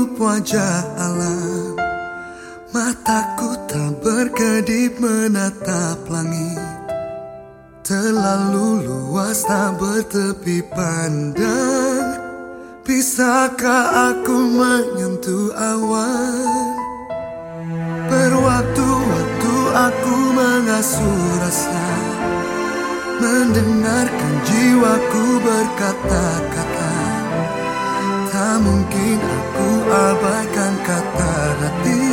hirup wajah alam. Mataku tak berkedip menatap langit. Terlalu luas tak bertepi pandang. Bisakah aku menyentuh awan? Berwaktu-waktu aku mengasuh rasa. Mendengarkan jiwaku berkata-kata. Tak mungkin aku abaikan kata hati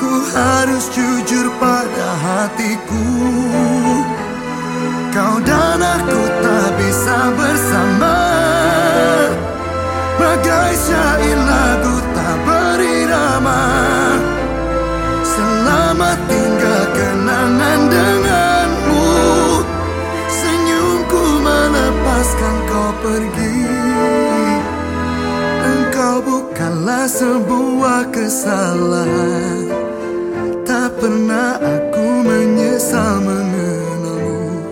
Ku harus jujur pada hatiku. Kau dan aku tak bisa bersama Bagai syair sebuah kesalahan. Tak pernah aku menyesal mengenalmu.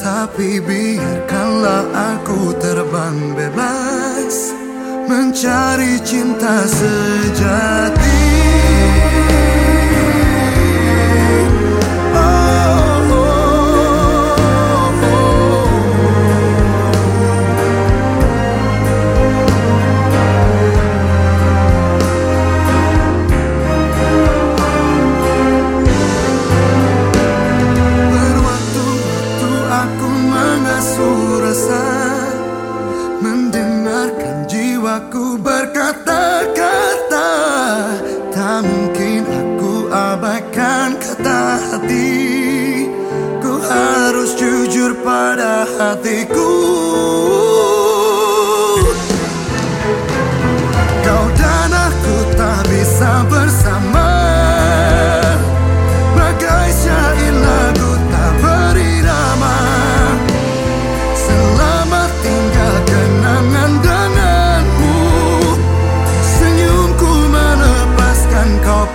Tapi biarkanlah aku terbang bebas Mencari cinta sejati Jiwaku berkata-kata Tak mungkin aku abaikan kata hati. Ku harus jujur pada hatiku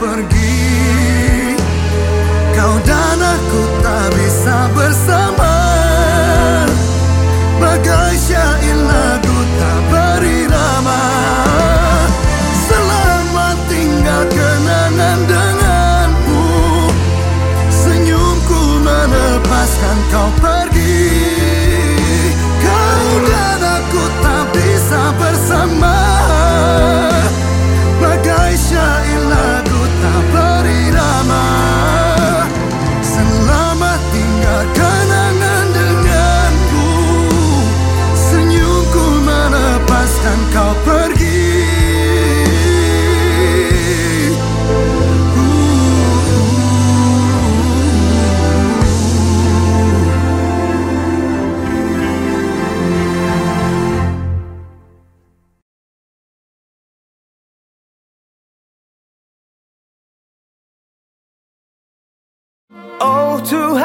pergi. Kau dan aku tak bisa bersama. Bagai syair lagu tak berirama Selamat tinggal kenangan denganmu. Senyumku melepaskan kau pergi Oh Tuhan,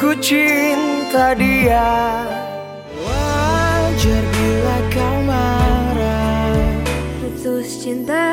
ku cinta dia. Wajar bila kau marah. Putus cinta